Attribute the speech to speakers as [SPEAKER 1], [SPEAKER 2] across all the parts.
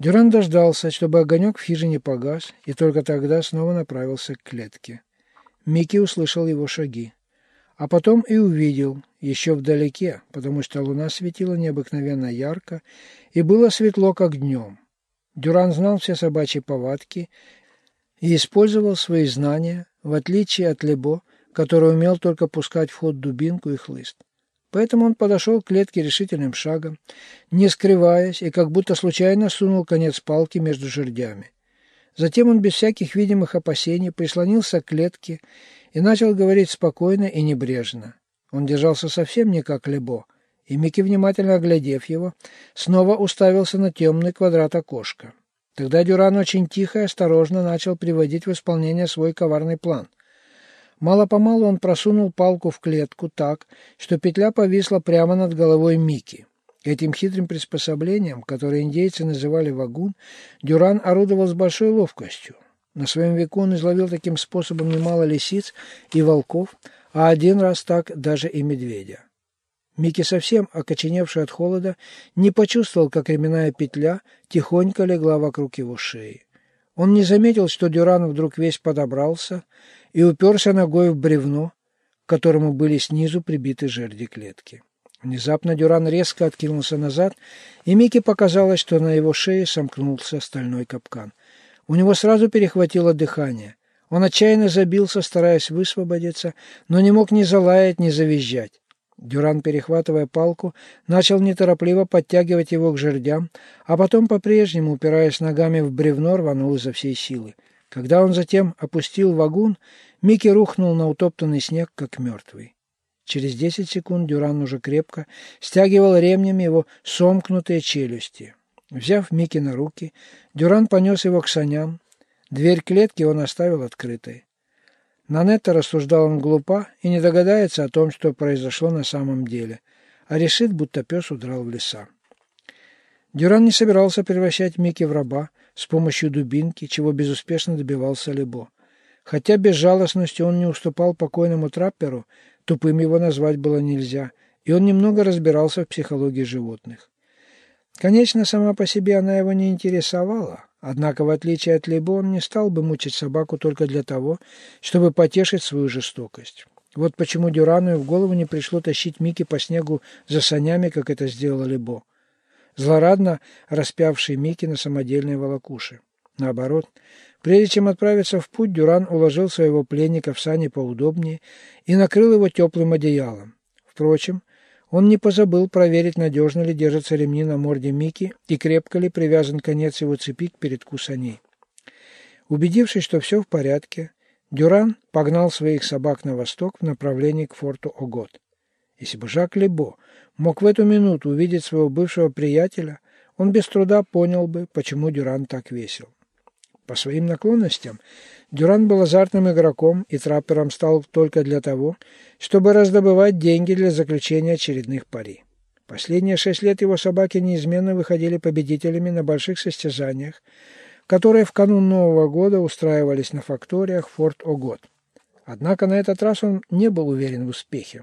[SPEAKER 1] Дюран дождался, чтобы огонек в хижине погас, и только тогда снова направился к клетке. Микки услышал его шаги. А потом и увидел, еще вдалеке, потому что луна светила необыкновенно ярко, и было светло, как днем. Дюран знал все собачьи повадки и использовал свои знания, в отличие от Лебо, который умел только пускать в ход дубинку и хлыст. Поэтому он подошел к клетке решительным шагом, не скрываясь, и как будто случайно сунул конец палки между жердями. Затем он без всяких видимых опасений прислонился к клетке и начал говорить спокойно и небрежно. Он держался совсем не как Лебо, и Микки, внимательно оглядев его, снова уставился на темный квадрат окошка. Тогда Дюран очень тихо и осторожно начал приводить в исполнение свой коварный план. Мало-помалу он просунул палку в клетку так, что петля повисла прямо над головой Мики. Этим хитрым приспособлением, которое индейцы называли вагун, Дюран орудовал с большой ловкостью. На своем веку он изловил таким способом немало лисиц и волков, а один раз так даже и медведя. Микки, совсем окоченевший от холода, не почувствовал, как ременная петля тихонько легла вокруг его шеи. Он не заметил, что Дюран вдруг весь подобрался и уперся ногой в бревно, к которому были снизу прибиты жерди клетки. Внезапно Дюран резко откинулся назад, и Микки показалось, что на его шее сомкнулся стальной капкан. У него сразу перехватило дыхание. Он отчаянно забился, стараясь высвободиться, но не мог ни залаять, ни завизжать. Дюран, перехватывая палку, начал неторопливо подтягивать его к жердям, а потом, по-прежнему, упираясь ногами в бревно, рванул изо всей силы. Когда он затем опустил вагун, Микки рухнул на утоптанный снег, как мертвый. Через десять секунд Дюран уже крепко стягивал ремнем его сомкнутые челюсти. Взяв Микки на руки, Дюран понес его к саням. Дверь клетки он оставил открытой. Нанетта, рассуждал он глупа, и не догадается о том, что произошло на самом деле, а решит, будто пес удрал в леса. Дюран не собирался превращать Микки в раба с помощью дубинки, чего безуспешно добивался Лебо. Хотя безжалостностью он не уступал покойному трапперу, тупым его назвать было нельзя, и он немного разбирался в психологии животных. Конечно, сама по себе она его не интересовала, однако, в отличие от Лебо, он не стал бы мучить собаку только для того, чтобы потешить свою жестокость. Вот почему Дюрану и в голову не пришло тащить Микки по снегу за санями, как это сделала Лебо, злорадно распявший Микки на самодельной волокуши. Наоборот, прежде чем отправиться в путь, Дюран уложил своего пленника в сани поудобнее и накрыл его теплым одеялом. Впрочем, он не позабыл проверить, надежно ли держатся ремни на морде Мики и крепко ли привязан конец его цепи к передку саней. Убедившись, что все в порядке, Дюран погнал своих собак на восток в направлении к форту Огот. Если бы Жак Лебо мог в эту минуту увидеть своего бывшего приятеля, он без труда понял бы, почему Дюран так весел. По своим наклонностям Дюран был азартным игроком и траппером стал только для того, чтобы раздобывать деньги для заключения очередных пари. Последние шесть лет его собаки неизменно выходили победителями на больших состязаниях, которые в канун Нового года устраивались на факториях Форт Огот. Однако на этот раз он не был уверен в успехе.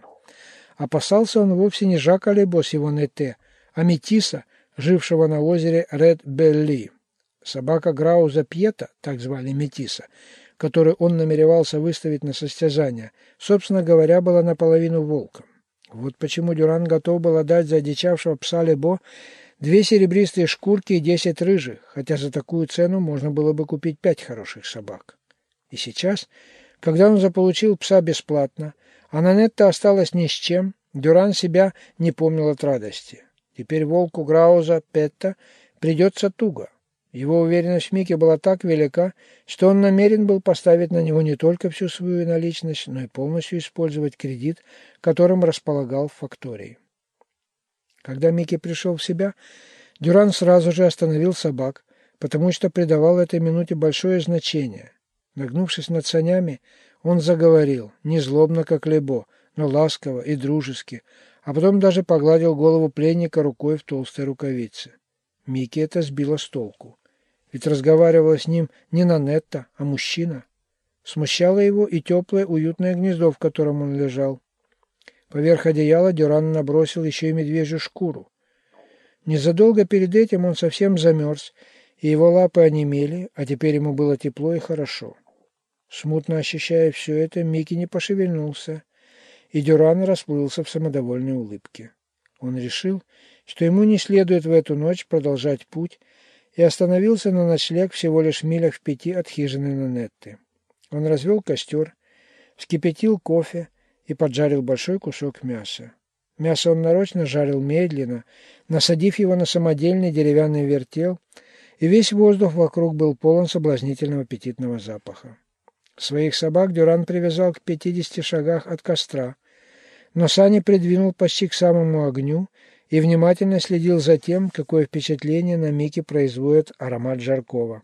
[SPEAKER 1] Опасался он вовсе не Жака Лебо с его нете, а Метиса, жившего на озере Ред Белли. Собака Грауза Пьета, так звали Метиса, которую он намеревался выставить на состязание, собственно говоря, была наполовину волком. Вот почему Дюран готов был отдать за одичавшего пса Лебо две серебристые шкурки и десять рыжих, хотя за такую цену можно было бы купить пять хороших собак. И сейчас, когда он заполучил пса бесплатно, а Нанетта осталась ни с чем, Дюран себя не помнил от радости. Теперь волку Грауза Петта придется туго. Его уверенность в Мике была так велика, что он намерен был поставить на него не только всю свою наличность, но и полностью использовать кредит, которым располагал в фактории. Когда Микки пришел в себя, Дюран сразу же остановил собак, потому что придавал этой минуте большое значение. Нагнувшись над санями, он заговорил, не злобно, как Лебо, но ласково и дружески, а потом даже погладил голову пленника рукой в толстой рукавице. Микки это сбило с толку. Ведь разговаривала с ним не Нанетта, а мужчина. Смущало его и теплое, уютное гнездо, в котором он лежал. Поверх одеяла Дюран набросил еще и медвежью шкуру. Незадолго перед этим он совсем замерз и его лапы онемели, а теперь ему было тепло и хорошо. Смутно ощущая все это, Микки не пошевельнулся, и Дюран расплылся в самодовольной улыбке. Он решил, что ему не следует в эту ночь продолжать путь, и остановился на ночлег всего лишь в милях в пяти от хижины Нанетты. Он развел костер, вскипятил кофе и поджарил большой кусок мяса. Мясо он нарочно жарил медленно, насадив его на самодельный деревянный вертел, и весь воздух вокруг был полон соблазнительного аппетитного запаха. Своих собак Дюран привязал к пятидесяти шагах от костра, но сани придвинул почти к самому огню и внимательно следил за тем, какое впечатление на Мике производит аромат жаркого.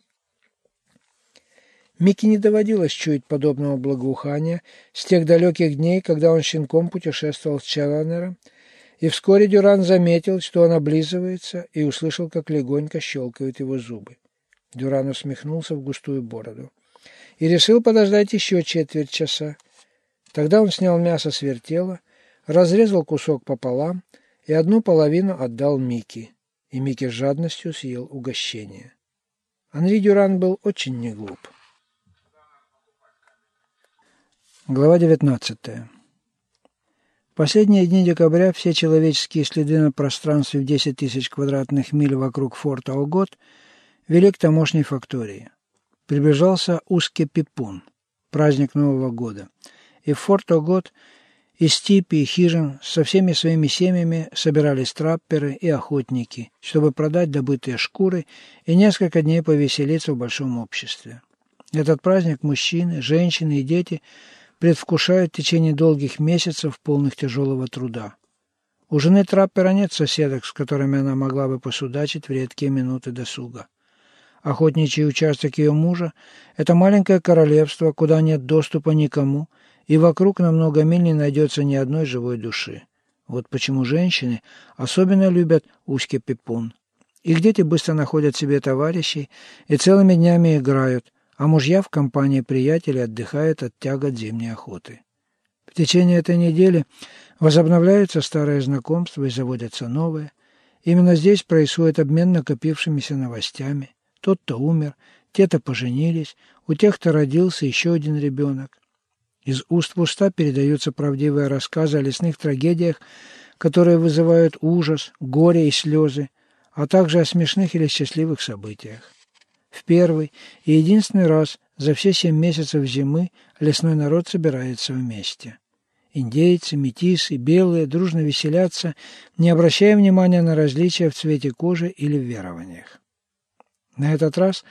[SPEAKER 1] Микки не доводилось чуять подобного благоухания с тех далеких дней, когда он щенком путешествовал с Челленером, и вскоре Дюран заметил, что он облизывается, и услышал, как легонько щелкают его зубы. Дюран усмехнулся в густую бороду и решил подождать еще четверть часа. Тогда он снял мясо с вертела, разрезал кусок пополам и одну половину отдал Микки, и Микки с жадностью съел угощение. Анри Дюран был очень неглуп. Глава 19. Последние дни декабря все человеческие следы на пространстве в 10 тысяч квадратных миль вокруг форта Огот вели к тамошней фактории. Приближался узкий пипун, праздник Нового года, и в форт Огот из типи и хижин со всеми своими семьями собирались трапперы и охотники, чтобы продать добытые шкуры и несколько дней повеселиться в большом обществе. Этот праздник мужчины, женщины и дети предвкушают в течение долгих месяцев, полных тяжелого труда. У жены траппера нет соседок, с которыми она могла бы посудачить в редкие минуты досуга. Охотничий участок ее мужа – это маленькое королевство, куда нет доступа никому, и вокруг на много миль не найдется ни одной живой души. Вот почему женщины особенно любят узкий пипун. Их дети быстро находят себе товарищей и целыми днями играют, а мужья в компании приятелей отдыхают от тягот зимней охоты. В течение этой недели возобновляются старые знакомства и заводятся новые. Именно здесь происходит обмен накопившимися новостями. Тот-то умер, те-то поженились, у тех-то родился еще один ребенок. Из уст в уста передаются правдивые рассказы о лесных трагедиях, которые вызывают ужас, горе и слезы, а также о смешных или счастливых событиях. В первый и единственный раз за все семь месяцев зимы лесной народ собирается вместе. Индейцы, метисы, белые дружно веселятся, не обращая внимания на различия в цвете кожи или в верованиях. На этот раз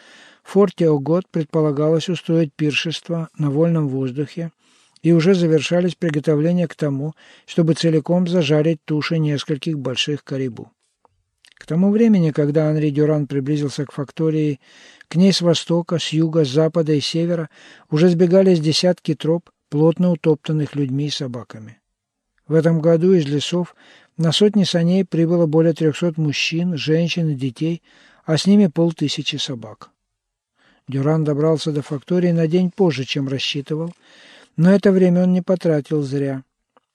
[SPEAKER 1] в форте Огот предполагалось устроить пиршество на вольном воздухе, и уже завершались приготовления к тому, чтобы целиком зажарить туши нескольких больших карибу. К тому времени, когда Анри Дюран приблизился к фактории, к ней с востока, с юга, с запада и севера уже сбегались десятки троп, плотно утоптанных людьми и собаками. В этом году из лесов на сотни саней прибыло более трехсот мужчин, женщин и детей, а с ними полтысячи собак. Дюран добрался до фактории на день позже, чем рассчитывал, но это время он не потратил зря.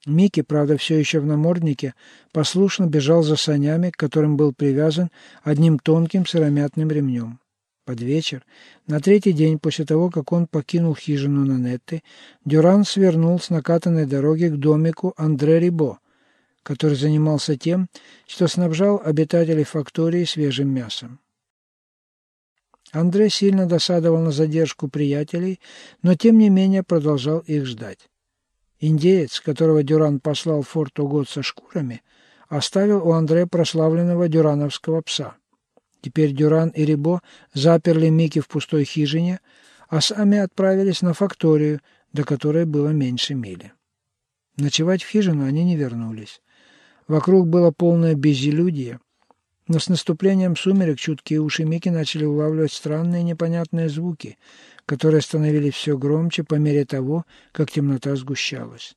[SPEAKER 1] Микки, правда, все еще в наморднике, послушно бежал за санями, к которым был привязан одним тонким сыромятным ремнем. Под вечер, на третий день после того, как он покинул хижину Нанетты, Дюран свернул с накатанной дороги к домику Андре Рибо, который занимался тем, что снабжал обитателей фактории свежим мясом. Андре сильно досадовал на задержку приятелей, но тем не менее продолжал их ждать. Индеец, которого Дюран послал в форт Угод со шкурами, оставил у Андре прославленного дюрановского пса. Теперь Дюран и Рибо заперли Мики в пустой хижине, а сами отправились на факторию, до которой было меньше мили. Ночевать в хижину они не вернулись. Вокруг было полное безлюдье, но с наступлением сумерек чуткие уши Мики начали улавливать странные непонятные звуки, которые становились все громче по мере того, как темнота сгущалась.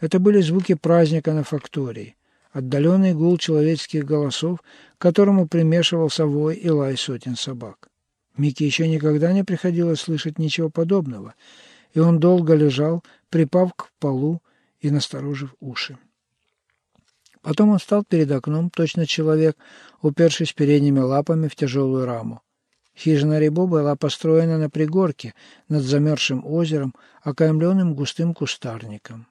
[SPEAKER 1] Это были звуки праздника на фактории, отдаленный гул человеческих голосов, к которому примешивался вой и лай сотен собак. Микки еще никогда не приходилось слышать ничего подобного, и он долго лежал, припав к полу и насторожив уши. Потом он встал перед окном, точно человек, упершись передними лапами в тяжелую раму. Хижина Рибо была построена на пригорке над замерзшим озером, окаймленным густым кустарником.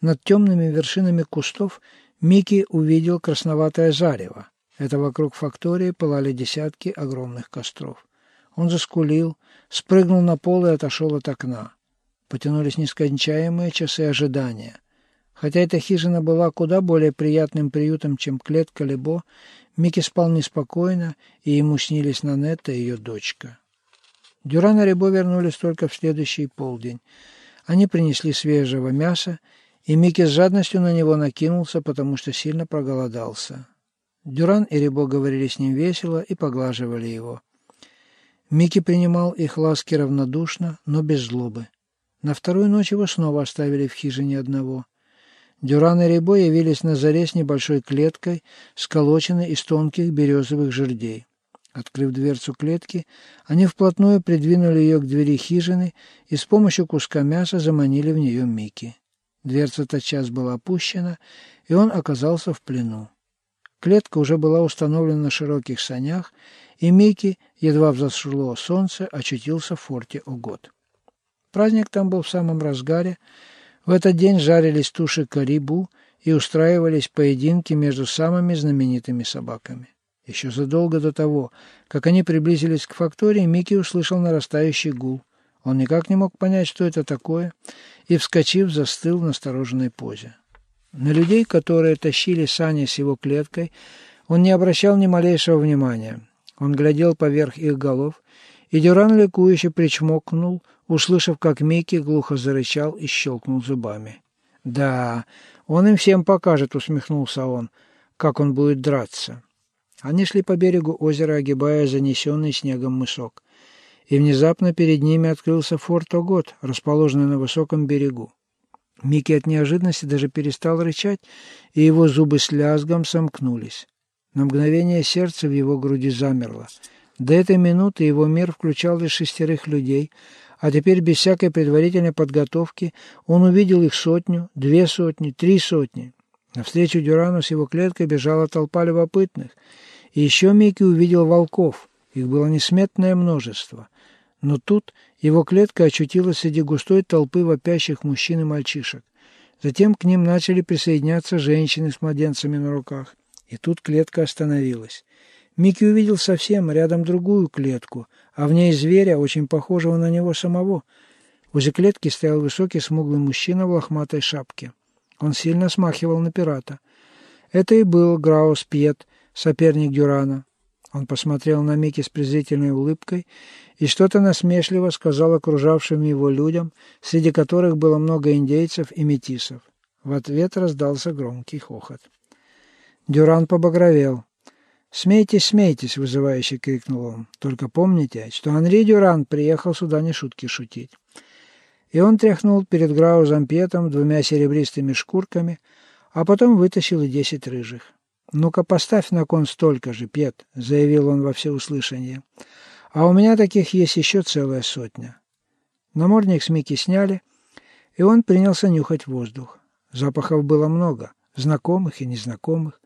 [SPEAKER 1] Над темными вершинами кустов Микки увидел красноватое зарево. Это вокруг фактории пылали десятки огромных костров. Он заскулил, спрыгнул на пол и отошел от окна. Потянулись нескончаемые часы ожидания. Хотя эта хижина была куда более приятным приютом, чем клетка Лебо, Микки спал неспокойно, и ему снились Нанетта и ее дочка. Дюран и Рябо вернулись только в следующий полдень. Они принесли свежего мяса, и Микки с жадностью на него накинулся, потому что сильно проголодался. Дюран и Рябо говорили с ним весело и поглаживали его. Микки принимал их ласки равнодушно, но без злобы. На вторую ночь его снова оставили в хижине одного. Дюран и Рябо явились на заре с небольшой клеткой, сколоченной из тонких березовых жердей. Открыв дверцу клетки, они вплотную придвинули ее к двери хижины и с помощью куска мяса заманили в нее Микки. Дверца тотчас была опущена, и он оказался в плену. Клетка уже была установлена на широких санях, и Микки, едва взошло солнце, очутился в форте Огот. Праздник там был в самом разгаре, в этот день жарились туши карибу и устраивались поединки между самыми знаменитыми собаками. Еще задолго до того, как они приблизились к фактории, Микки услышал нарастающий гул. Он никак не мог понять, что это такое, и, вскочив, застыл в настороженной позе. На людей, которые тащили сани с его клеткой, он не обращал ни малейшего внимания. Он глядел поверх их голов, и Дюран ликующе причмокнул, услышав, как Микки глухо зарычал и щелкнул зубами. «Да, он им всем покажет», — усмехнулся он, — «как он будет драться». Они шли по берегу озера, огибая занесенный снегом мысок. И внезапно перед ними открылся форт Огот, расположенный на высоком берегу. Микки от неожиданности даже перестал рычать, и его зубы с лязгом сомкнулись. На мгновение сердце в его груди замерло. До этой минуты его мир включал лишь шестерых людей, а теперь без всякой предварительной подготовки он увидел их сотню, две сотни, три сотни. Навстречу Дюрану с его клеткой бежала толпа любопытных. И еще Микки увидел волков. Их было несметное множество. Но тут его клетка очутилась среди густой толпы вопящих мужчин и мальчишек. Затем к ним начали присоединяться женщины с младенцами на руках. И тут клетка остановилась. Микки увидел совсем рядом другую клетку, а в ней зверя, очень похожего на него самого. Возле клетки стоял высокий смуглый мужчина в лохматой шапке. Он сильно смахивал на пирата. Это и был Граус Пьет, соперник Дюрана. Он посмотрел на Микки с презрительной улыбкой и что-то насмешливо сказал окружавшим его людям, среди которых было много индейцев и метисов. В ответ раздался громкий хохот. Дюран побагровел. «Смейтесь, смейтесь!» — вызывающе крикнул он. «Только помните, что Анри Дюран приехал сюда не шутки шутить». И он тряхнул перед Граузом Петом двумя серебристыми шкурками, а потом вытащил и десять рыжих. «Ну-ка, поставь на кон столько же, Пет», — заявил он во всеуслышание. «А у меня таких есть еще целая сотня». Намордник с Микки сняли, и он принялся нюхать воздух. Запахов было много, знакомых и незнакомых.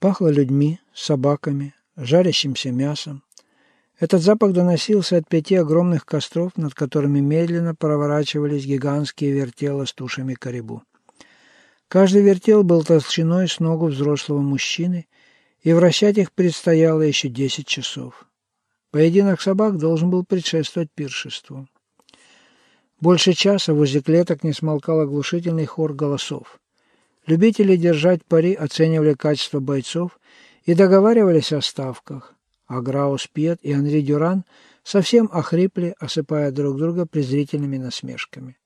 [SPEAKER 1] Пахло людьми, собаками, жарящимся мясом. Этот запах доносился от пяти огромных костров, над которыми медленно проворачивались гигантские вертела с тушами корибу. Каждый вертел был толщиной с ногу взрослого мужчины, и вращать их предстояло еще десять часов. Поединок собак должен был предшествовать пиршеству. Больше часа возле клеток не смолкал оглушительный хор голосов. Любители держать пари оценивали качество бойцов и договаривались о ставках, а Граус Пьет и Анри Дюран совсем охрипли, осыпая друг друга презрительными насмешками.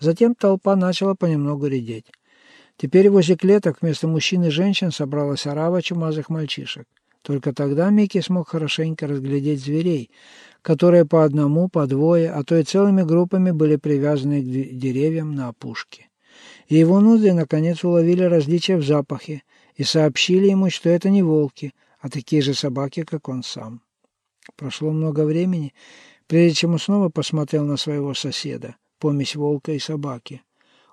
[SPEAKER 1] Затем толпа начала понемногу редеть. Теперь возле клеток вместо мужчин и женщин собралась орава чумазых мальчишек. Только тогда Микки смог хорошенько разглядеть зверей, которые по одному, по двое, а то и целыми группами были привязаны к деревьям на опушке и его ноздри наконец уловили различия в запахе и сообщили ему, что это не волки, а такие же собаки, как он сам. Прошло много времени, прежде чем он снова посмотрел на своего соседа, помесь волка и собаки.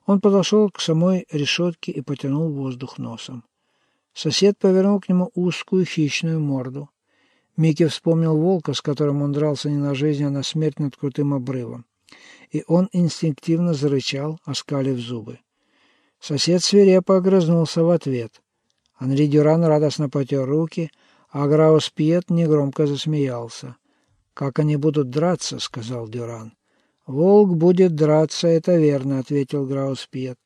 [SPEAKER 1] Он подошел к самой решетке и потянул воздух носом. Сосед повернул к нему узкую хищную морду. Микки вспомнил волка, с которым он дрался не на жизнь, а на смерть над крутым обрывом. И он инстинктивно зарычал, оскалив зубы. Сосед свирепо огрызнулся в ответ. Анри Дюран радостно потер руки, а Граус Пьет негромко засмеялся. «Как они будут драться?» — сказал Дюран. «Волк будет драться, это верно», — ответил Граус Пьет.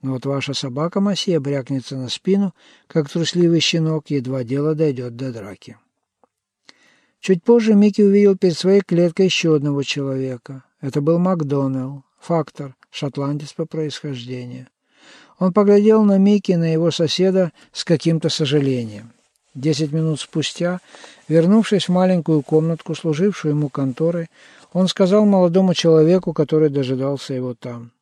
[SPEAKER 1] «Но вот ваша собака Масье брякнется на спину, как трусливый щенок, едва дело дойдет до драки». Чуть позже Микки увидел перед своей клеткой еще одного человека. Это был Макдоналл, фактор, шотландец по происхождению. Он поглядел на Микки и на его соседа с каким-то сожалением. Десять минут спустя, вернувшись в маленькую комнатку, служившую ему конторой, он сказал молодому человеку, который дожидался его там.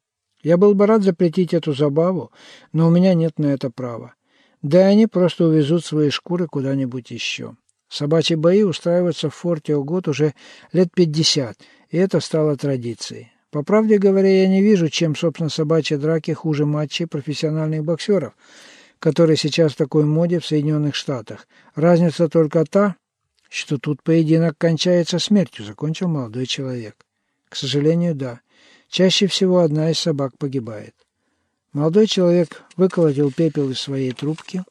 [SPEAKER 1] «Я был бы рад запретить эту забаву, но у меня нет на это права. Да и они просто увезут свои шкуры куда-нибудь еще». Собачьи бои устраиваются в форте Огот уже лет пятьдесят, и это стало традицией. По правде говоря, я не вижу, чем, собственно, собачьи драки хуже матчей профессиональных боксеров, которые сейчас в такой моде в Соединенных Штатах. Разница только та, что тут поединок кончается смертью, закончил молодой человек. К сожалению, да. Чаще всего одна из собак погибает. Молодой человек выколотил пепел из своей трубки,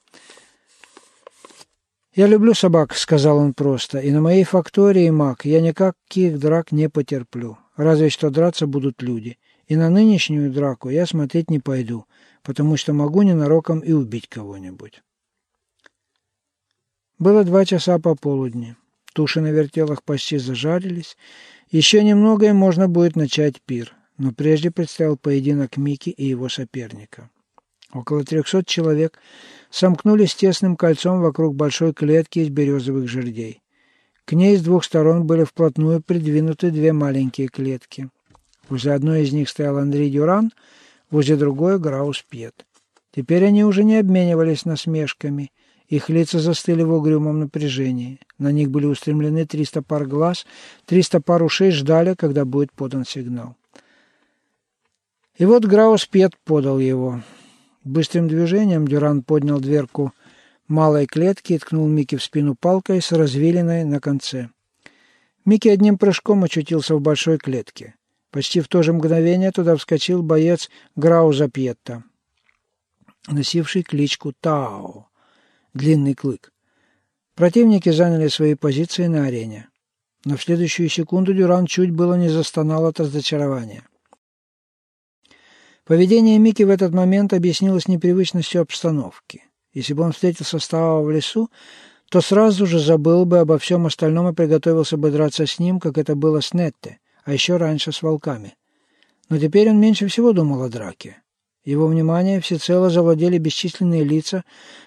[SPEAKER 1] «Я люблю собак», — сказал он просто, — «и на моей фактории, Мак, я никаких драк не потерплю. Разве что драться будут люди. И на нынешнюю драку я смотреть не пойду, потому что могу ненароком и убить кого-нибудь». Было два часа пополудни. Туши на вертелах почти зажарились. Еще немного, и можно будет начать пир. Но прежде предстоял поединок Мики и его соперника. Около трехсот человек сомкнулись тесным кольцом вокруг большой клетки из березовых жердей. К ней с двух сторон были вплотную придвинуты две маленькие клетки. Возле одной из них стоял Андрей Дюран, возле другой — Граус Пьет. Теперь они уже не обменивались насмешками. Их лица застыли в угрюмом напряжении. На них были устремлены триста пар глаз, триста пар ушей ждали, когда будет подан сигнал. И вот Граус Пьет подал его. Быстрым движением Дюран поднял дверку малой клетки и ткнул Микки в спину палкой с развилиной на конце. Микки одним прыжком очутился в большой клетке. Почти в то же мгновение туда вскочил боец Грауза Пьетта, носивший кличку Тао, длинный клык. Противники заняли свои позиции на арене. Но в следующую секунду Дюран чуть было не застонал от разочарования. Поведение Мики в этот момент объяснилось непривычностью обстановки. Если бы он встретился с Тао в лесу, то сразу же забыл бы обо всем остальном и приготовился бы драться с ним, как это было с Нетте, а еще раньше с волками. Но теперь он меньше всего думал о драке. Его внимание всецело завладели бесчисленные лица,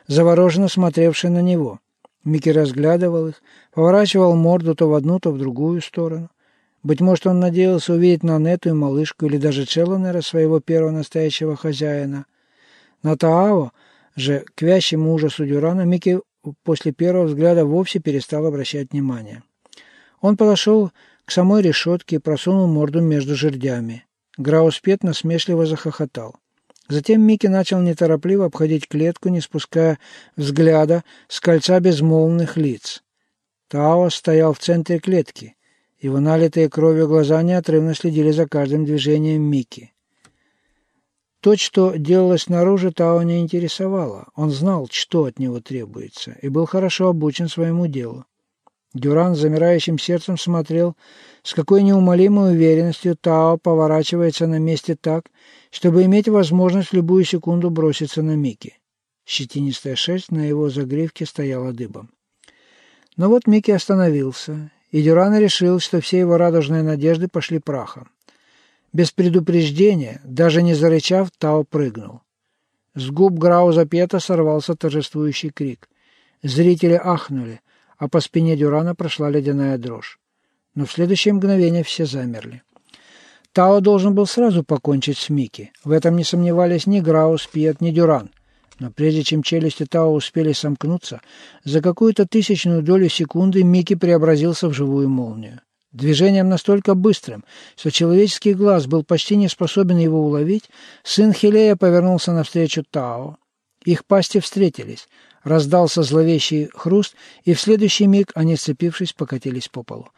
[SPEAKER 1] завороженно смотревшие на него. Микки разглядывал их, поворачивал морду то в одну, то в другую сторону. Быть может, он надеялся увидеть Нанету и малышку, или даже Челленера, своего первого настоящего хозяина. На Таао же, к вящему ужасу Дюрана, Микки после первого взгляда вовсе перестал обращать внимание. Он подошел к самой решетке и просунул морду между жердями. Грауспет насмешливо захохотал. Затем Микки начал неторопливо обходить клетку, не спуская взгляда с кольца безмолвных лиц. Тао стоял в центре клетки. Его налитые кровью глаза неотрывно следили за каждым движением Микки. То, что делалось снаружи, Тао не интересовало. Он знал, что от него требуется, и был хорошо обучен своему делу. Дюран замирающим сердцем смотрел, с какой неумолимой уверенностью Тао поворачивается на месте так, чтобы иметь возможность в любую секунду броситься на Микки. Щетинистая шерсть на его загривке стояла дыбом. Но вот Микки остановился, и Дюран решил, что все его радужные надежды пошли прахом. Без предупреждения, даже не зарычав, Тао прыгнул. С губ Грауза Пета сорвался торжествующий крик. Зрители ахнули, а по спине Дюрана прошла ледяная дрожь. Но в следующее мгновение все замерли. Тао должен был сразу покончить с Микки. В этом не сомневались ни Граус, Пьет, ни Дюран. Но прежде чем челюсти Тао успели сомкнуться, за какую-то тысячную долю секунды Микки преобразился в живую молнию. Движением настолько быстрым, что человеческий глаз был почти не способен его уловить, сын Хилея повернулся навстречу Тао. Их пасти встретились. Раздался зловещий хруст, и в следующий миг они, сцепившись, покатились по полу.